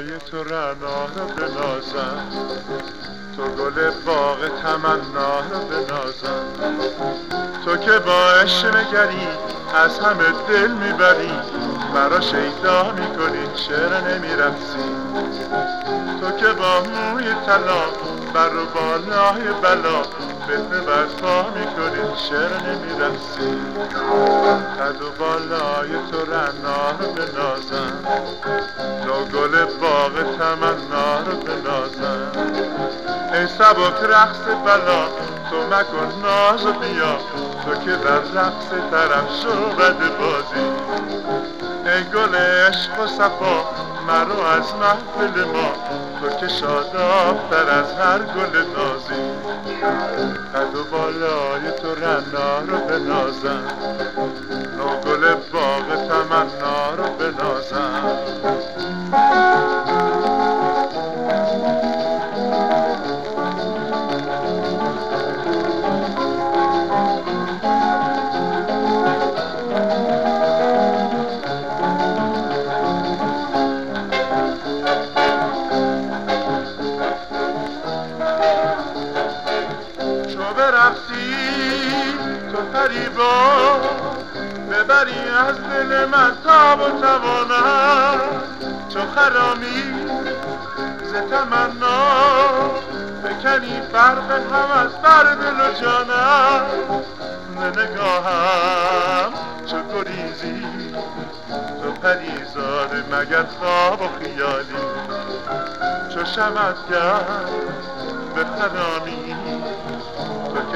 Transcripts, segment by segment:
بالای تو رنا رو بنازم. تو گل باغ تمنا رو بنازم. تو که با عشق نگری از همه دل می‌بری. مرا شیدا می‌کنی چرا نمیرقصی؟ تو که با موی طلا بر و بالای بلا فتنه برپا می‌کنی چرا نمیرقصی قد و بالای تو رنا رو بنازم تو گل باغ تمنا رو بنازم ای سبک رقص بلا تو مکن ناز و بیا. تو که در رقص طرف بد بازی. ای گل عشق و صفا مرو از محفل ما. تو که شادابتر از هر گل نازی قد و بالای تو رنا رو بنازم. برقصی تو فریبا ببری از دل من تاب و توانم. چو خرامی ز تمنا بکنی فرق هم از بر دل و جانم. نگاهم چو گریزی تو پریزاده مگر خواب و خیالی. چو شمت کرد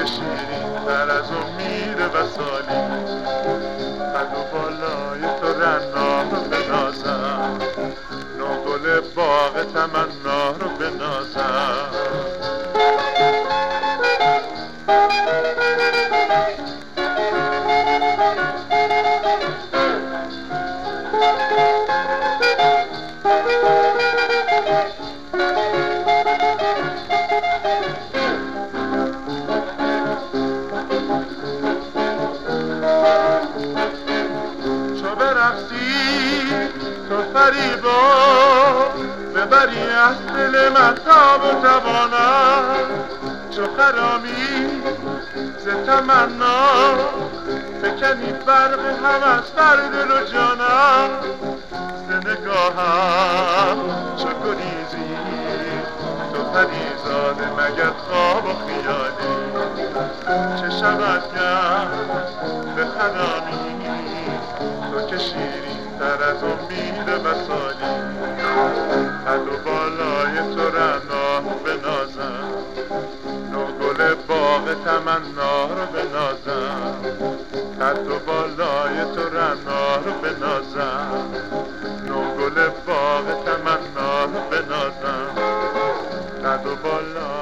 که شیرین تر از امید وسالی قد و بالای تو رنا رو بنازم نو گل باغ تمنا رو بنازم تو فریبا ببری از دل من تاب و توانم. چو خرامی ز تمنا فکنی فرق هم از بر دل و جانم. ز نگاهم چو گریزی تو پریزاده مگر خواب و خیالی. چه شود کرد به خرامی تو که شیرین بهتر از امید وسالی. پلو بالای تو رنا بنازم نو گل باغ تمنا رو بنازم قد و بالای تو رو بنازم نو گل باغ تمنا رو بنازم قد و بالای